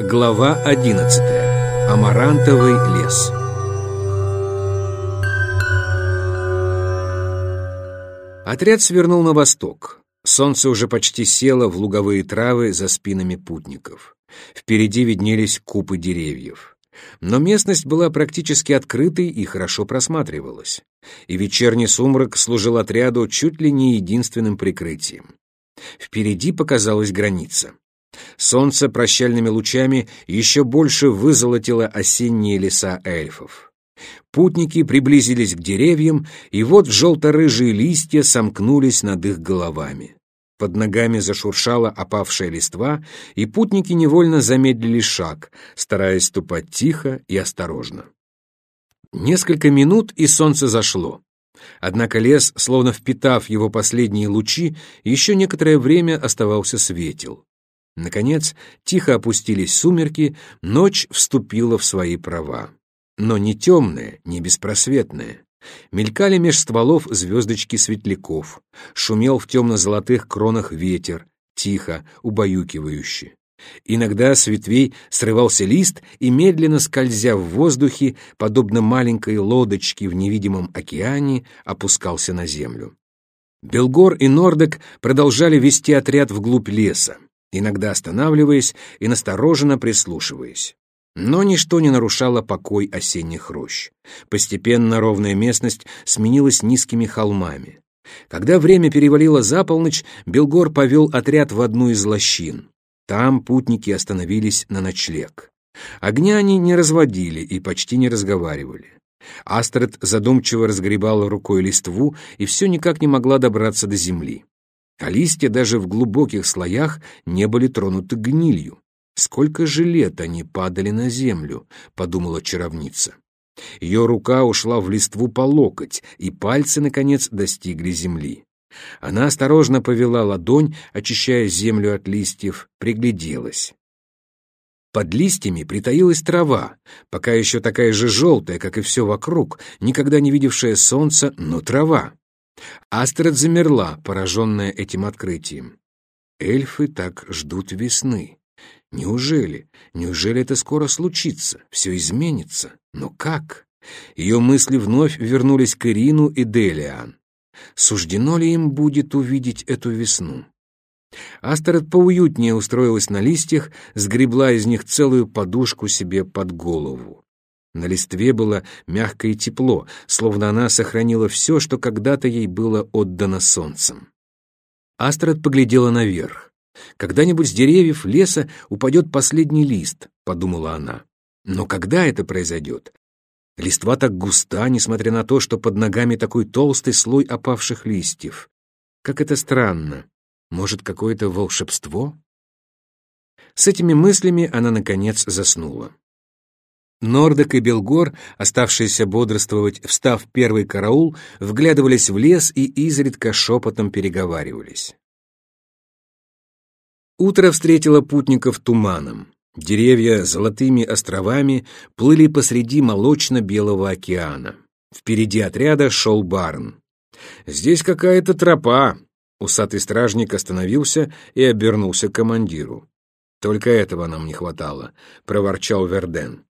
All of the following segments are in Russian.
Глава 11. Амарантовый лес. Отряд свернул на восток. Солнце уже почти село в луговые травы за спинами путников. Впереди виднелись купы деревьев. Но местность была практически открытой и хорошо просматривалась. И вечерний сумрак служил отряду чуть ли не единственным прикрытием. Впереди показалась граница. Солнце прощальными лучами еще больше вызолотило осенние леса эльфов. Путники приблизились к деревьям, и вот желто-рыжие листья сомкнулись над их головами. Под ногами зашуршала опавшая листва, и путники невольно замедлили шаг, стараясь ступать тихо и осторожно. Несколько минут, и солнце зашло. Однако лес, словно впитав его последние лучи, еще некоторое время оставался светел. Наконец, тихо опустились сумерки, ночь вступила в свои права. Но не темная, не беспросветная. Мелькали меж стволов звездочки светляков, шумел в темно-золотых кронах ветер, тихо, убаюкивающе. Иногда с ветвей срывался лист и, медленно скользя в воздухе, подобно маленькой лодочке в невидимом океане, опускался на землю. Белгор и Нордек продолжали вести отряд вглубь леса иногда останавливаясь и настороженно прислушиваясь. Но ничто не нарушало покой осенних рощ. Постепенно ровная местность сменилась низкими холмами. Когда время перевалило за полночь, Белгор повел отряд в одну из лощин. Там путники остановились на ночлег. Огня они не разводили и почти не разговаривали. Астрид задумчиво разгребала рукой листву и все никак не могла добраться до земли а листья даже в глубоких слоях не были тронуты гнилью. «Сколько же лет они падали на землю», — подумала чаровница. Ее рука ушла в листву по локоть, и пальцы, наконец, достигли земли. Она осторожно повела ладонь, очищая землю от листьев, пригляделась. Под листьями притаилась трава, пока еще такая же желтая, как и все вокруг, никогда не видевшая солнца, но трава. Астрид замерла, пораженная этим открытием. Эльфы так ждут весны. Неужели? Неужели это скоро случится? Все изменится? Но как? Ее мысли вновь вернулись к Ирину и Делиан. Суждено ли им будет увидеть эту весну? Астрид поуютнее устроилась на листьях, сгребла из них целую подушку себе под голову. На листве было мягко и тепло, словно она сохранила все, что когда-то ей было отдано солнцем. Астрид поглядела наверх. «Когда-нибудь с деревьев леса упадет последний лист», — подумала она. «Но когда это произойдет? Листва так густа, несмотря на то, что под ногами такой толстый слой опавших листьев. Как это странно. Может, какое-то волшебство?» С этими мыслями она, наконец, заснула. Нордек и Белгор, оставшиеся бодрствовать, встав первый караул, вглядывались в лес и изредка шепотом переговаривались. Утро встретило путников туманом. Деревья золотыми островами плыли посреди молочно-белого океана. Впереди отряда шел Барн. «Здесь какая-то тропа!» Усатый стражник остановился и обернулся к командиру. «Только этого нам не хватало», — проворчал Верден.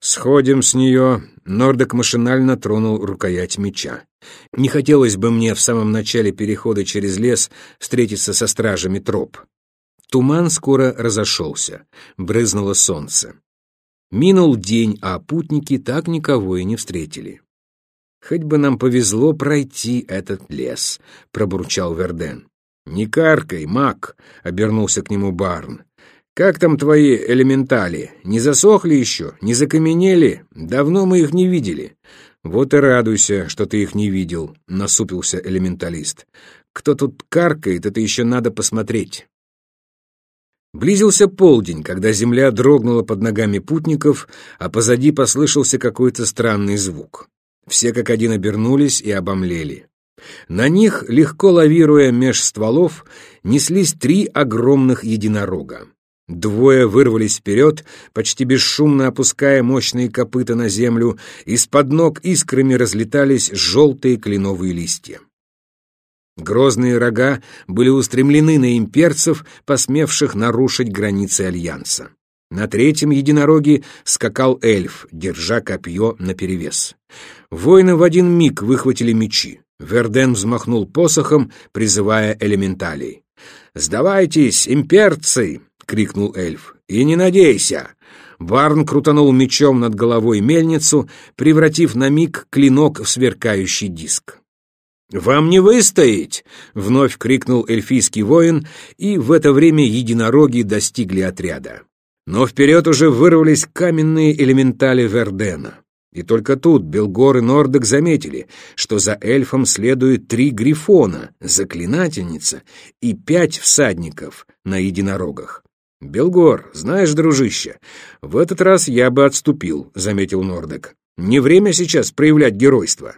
«Сходим с нее», — Нордек машинально тронул рукоять меча. «Не хотелось бы мне в самом начале перехода через лес встретиться со стражами троп». Туман скоро разошелся, брызнуло солнце. Минул день, а путники так никого и не встретили. «Хоть бы нам повезло пройти этот лес», — пробурчал Верден. «Не каркай, маг», — обернулся к нему Барн. Как там твои элементали? Не засохли еще? Не закаменели? Давно мы их не видели. Вот и радуйся, что ты их не видел, насупился элементалист. Кто тут каркает, это еще надо посмотреть. Близился полдень, когда земля дрогнула под ногами путников, а позади послышался какой-то странный звук. Все как один обернулись и обомлели. На них, легко лавируя меж стволов, неслись три огромных единорога. Двое вырвались вперед, почти бесшумно опуская мощные копыта на землю, из-под ног искрами разлетались желтые кленовые листья. Грозные рога были устремлены на имперцев, посмевших нарушить границы Альянса. На третьем единороге скакал эльф, держа копье наперевес. Воины в один миг выхватили мечи. Верден взмахнул посохом, призывая элементалей. «Сдавайтесь, имперцы!» — крикнул эльф. «И не надейся!» Барн крутанул мечом над головой мельницу, превратив на миг клинок в сверкающий диск. «Вам не выстоять!» — вновь крикнул эльфийский воин, и в это время единороги достигли отряда. Но вперед уже вырвались каменные элементали Вердена. И только тут Белгор и Нордек заметили, что за эльфом следует три грифона, заклинательница и пять всадников на единорогах. «Белгор, знаешь, дружище, в этот раз я бы отступил», — заметил Нордек. «Не время сейчас проявлять геройство.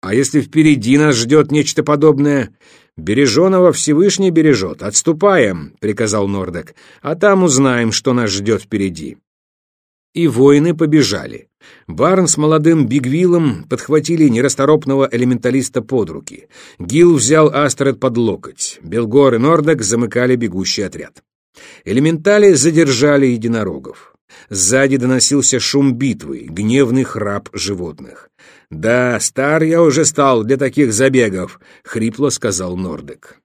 А если впереди нас ждет нечто подобное? Береженого Всевышний бережет. Отступаем, — приказал Нордек, — а там узнаем, что нас ждет впереди. И воины побежали. Барн с молодым Бигвиллом подхватили нерасторопного элементалиста под руки. Гил взял Астрид под локоть. Белгор и Нордек замыкали бегущий отряд. Элементали задержали единорогов. Сзади доносился шум битвы, гневный храп животных. «Да, стар я уже стал для таких забегов», — хрипло сказал Нордек.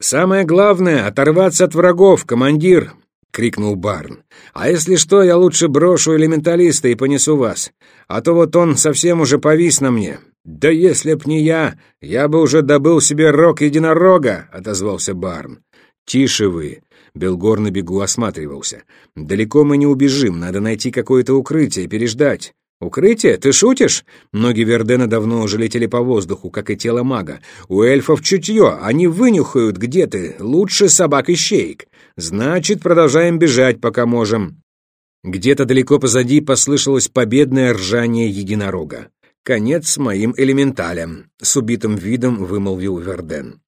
«Самое главное — оторваться от врагов, командир!» — крикнул Барн. «А если что, я лучше брошу элементалиста и понесу вас, а то вот он совсем уже повис на мне». «Да если б не я, я бы уже добыл себе рог единорога», — отозвался Барн. «Тише вы!» — Белгор на бегу осматривался. «Далеко мы не убежим, надо найти какое-то укрытие, переждать». «Укрытие? Ты шутишь?» Ноги Вердена давно уже летели по воздуху, как и тело мага. «У эльфов чутье, они вынюхают, где ты, лучше собак и щейк. Значит, продолжаем бежать, пока можем». Где-то далеко позади послышалось победное ржание единорога. «Конец моим элементалям», — с убитым видом вымолвил Верден.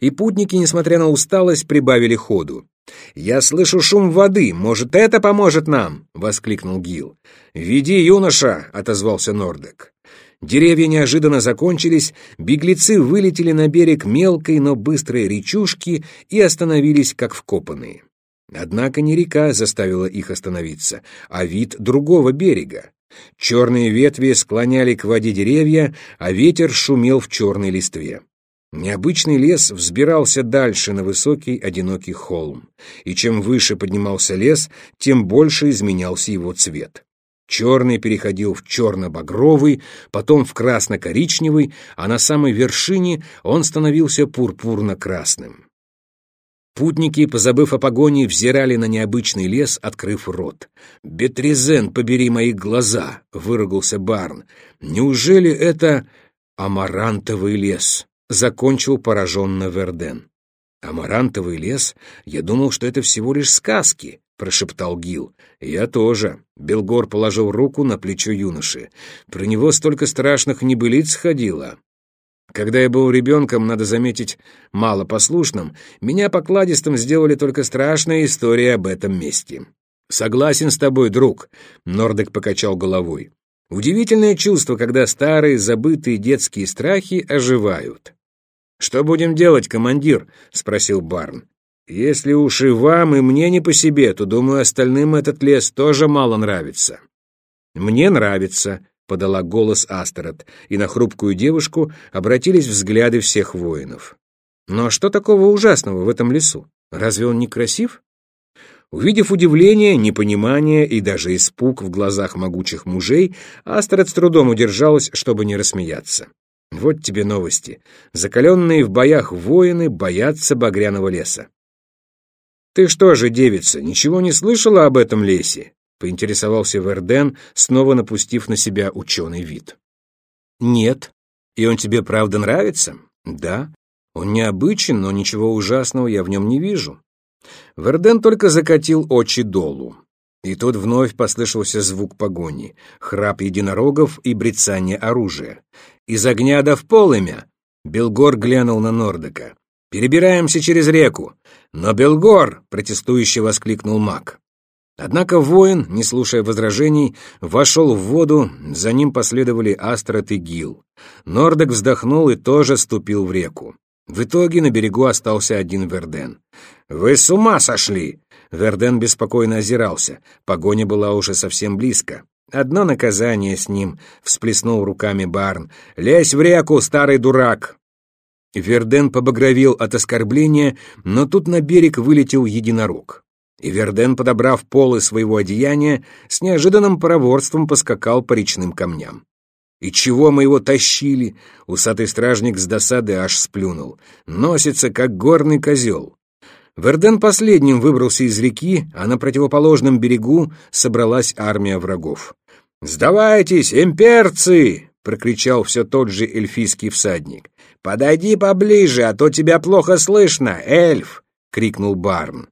И путники, несмотря на усталость, прибавили ходу. «Я слышу шум воды, может, это поможет нам?» — воскликнул Гил. «Веди, юноша!» — отозвался Нордек. Деревья неожиданно закончились, беглецы вылетели на берег мелкой, но быстрой речушки и остановились как вкопанные. Однако не река заставила их остановиться, а вид другого берега. Черные ветви склоняли к воде деревья, а ветер шумел в черной листве. Необычный лес взбирался дальше на высокий одинокий холм, и чем выше поднимался лес, тем больше изменялся его цвет. Черный переходил в черно-багровый, потом в красно-коричневый, а на самой вершине он становился пурпурно-красным. Путники, позабыв о погоне, взирали на необычный лес, открыв рот. «Бетрезен, побери мои глаза!» — выругался Барн. «Неужели это амарантовый лес?» Закончил пораженно Верден. «Амарантовый лес? Я думал, что это всего лишь сказки», — прошептал Гил. «Я тоже». Белгор положил руку на плечо юноши. «Про него столько страшных небылиц ходило». Когда я был ребенком, надо заметить, малопослушным, меня покладистым сделали только страшная история об этом месте. «Согласен с тобой, друг», — Нордек покачал головой. «Удивительное чувство, когда старые забытые детские страхи оживают». «Что будем делать, командир?» — спросил Барн. «Если уж и вам, и мне не по себе, то, думаю, остальным этот лес тоже мало нравится». «Мне нравится», — подала голос Астерот, и на хрупкую девушку обратились взгляды всех воинов. «Но что такого ужасного в этом лесу? Разве он не красив?» Увидев удивление, непонимание и даже испуг в глазах могучих мужей, Астерот с трудом удержалась, чтобы не рассмеяться. Вот тебе новости. Закаленные в боях воины боятся багряного леса. «Ты что же, девица, ничего не слышала об этом лесе?» — поинтересовался Верден, снова напустив на себя ученый вид. «Нет. И он тебе правда нравится?» «Да. Он необычен, но ничего ужасного я в нем не вижу». Верден только закатил очи долу. И тут вновь послышался звук погони, храп единорогов и брецание оружия. «Из огня да в полымя!» Белгор глянул на Нордека. «Перебираемся через реку!» «Но Белгор!» — протестующе воскликнул маг. Однако воин, не слушая возражений, вошел в воду, за ним последовали Астрот и Гил. Нордек вздохнул и тоже ступил в реку. В итоге на берегу остался один Верден. «Вы с ума сошли!» Верден беспокойно озирался. Погоня была уже совсем близко. «Одно наказание с ним», — всплеснул руками Барн. «Лезь в реку, старый дурак!» Верден побагровел от оскорбления, но тут на берег вылетел единорог. И Верден, подобрав полы своего одеяния, с неожиданным проворством поскакал по речным камням. «И чего мы его тащили?» — усатый стражник с досады аж сплюнул. «Носится, как горный козел». Верден последним выбрался из реки, а на противоположном берегу собралась армия врагов. «Сдавайтесь, имперцы!» — прокричал все тот же эльфийский всадник. «Подойди поближе, а то тебя плохо слышно, эльф!» — крикнул Барн.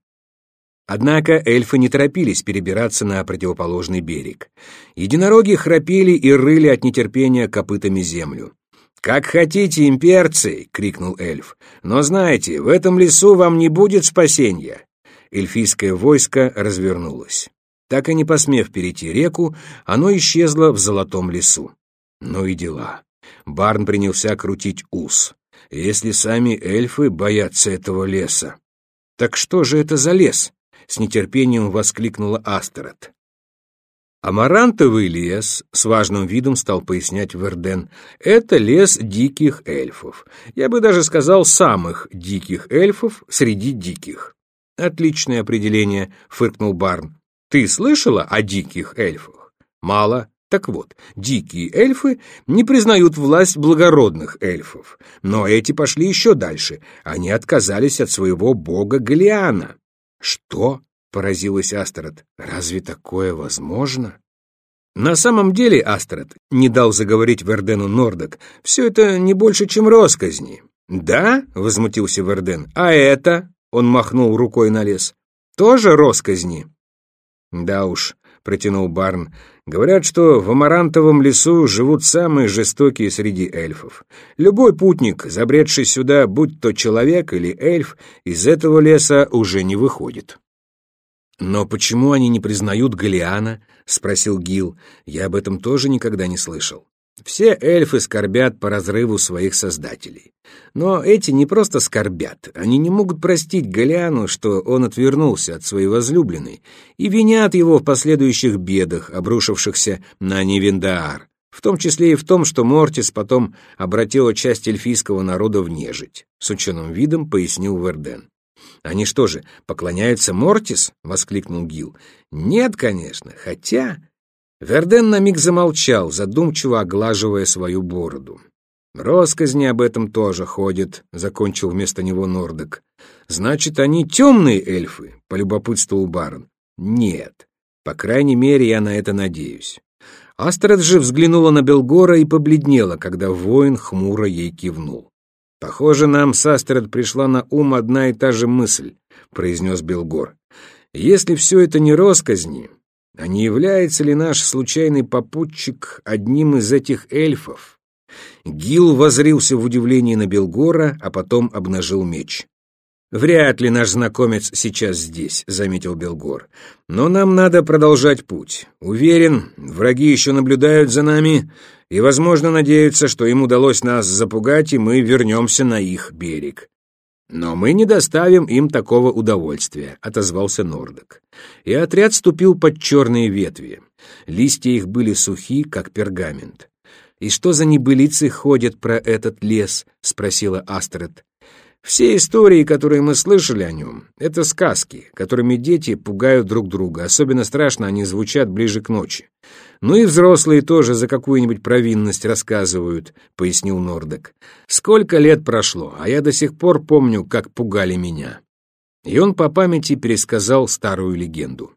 Однако эльфы не торопились перебираться на противоположный берег. Единороги храпели и рыли от нетерпения копытами землю. «Как хотите, имперцы!» — крикнул эльф. «Но знайте, в этом лесу вам не будет спасения!» Эльфийское войско развернулось. Так и не посмев перейти реку, оно исчезло в золотом лесу. Ну и дела. Барн принялся крутить ус. Если сами эльфы боятся этого леса. Так что же это за лес? С нетерпением воскликнула Астерот. Амарантовый лес, с важным видом стал пояснять Верден, это лес диких эльфов. Я бы даже сказал, самых диких эльфов среди диких. Отличное определение, фыркнул Барн. Ты слышала о диких эльфах? Мало. Так вот, дикие эльфы не признают власть благородных эльфов, но эти пошли еще дальше. Они отказались от своего бога Галиана. Что? поразилась Астрид. Разве такое возможно? На самом деле, Астрид, не дал заговорить Вердену Нордок, все это не больше, чем росказни. Да? возмутился Верден. А это? Он махнул рукой на лес. Тоже росказни? Да уж, протянул Барн. Говорят, что в Амарантовом лесу живут самые жестокие среди эльфов. Любой путник, забредший сюда, будь то человек или эльф, из этого леса уже не выходит. «Но почему они не признают Галиана?» — спросил Гил. «Я об этом тоже никогда не слышал». Все эльфы скорбят по разрыву своих создателей. Но эти не просто скорбят, они не могут простить Галиану, что он отвернулся от своей возлюбленной, и винят его в последующих бедах, обрушившихся на Невендаар, в том числе и в том, что Мортис потом обратила часть эльфийского народа в нежить, с ученым видом пояснил Верден. «Они что же, поклоняются Мортис?» — воскликнул Гил. «Нет, конечно, хотя...» Верден на миг замолчал, задумчиво оглаживая свою бороду. «Росказни об этом тоже ходят», — закончил вместо него Нордек. «Значит, они темные эльфы?» — полюбопытствовал барон. «Нет. По крайней мере, я на это надеюсь». Астрид же взглянула на Белгора и побледнела, когда воин хмуро ей кивнул. «Похоже, нам с Астрид пришла на ум одна и та же мысль», — произнес Белгор. «Если все это не росказни, а не является ли наш случайный попутчик одним из этих эльфов? Гил возрился в удивлении на Белгора, а потом обнажил меч. «Вряд ли наш знакомец сейчас здесь», — заметил Белгор. «Но нам надо продолжать путь. Уверен, враги еще наблюдают за нами и, возможно, надеются, что им удалось нас запугать, и мы вернемся на их берег. «Но мы не доставим им такого удовольствия», — отозвался Нордок. И отряд ступил под черные ветви. Листья их были сухи, как пергамент. «И что за небылицы ходят про этот лес?» — спросила Астрид. Все истории, которые мы слышали о нем, это сказки, которыми дети пугают друг друга. Особенно страшно они звучат ближе к ночи. Ну и взрослые тоже за какую-нибудь провинность рассказывают, пояснил Нордек. Сколько лет прошло, а я до сих пор помню, как пугали меня. И он по памяти пересказал старую легенду.